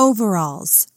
overalls.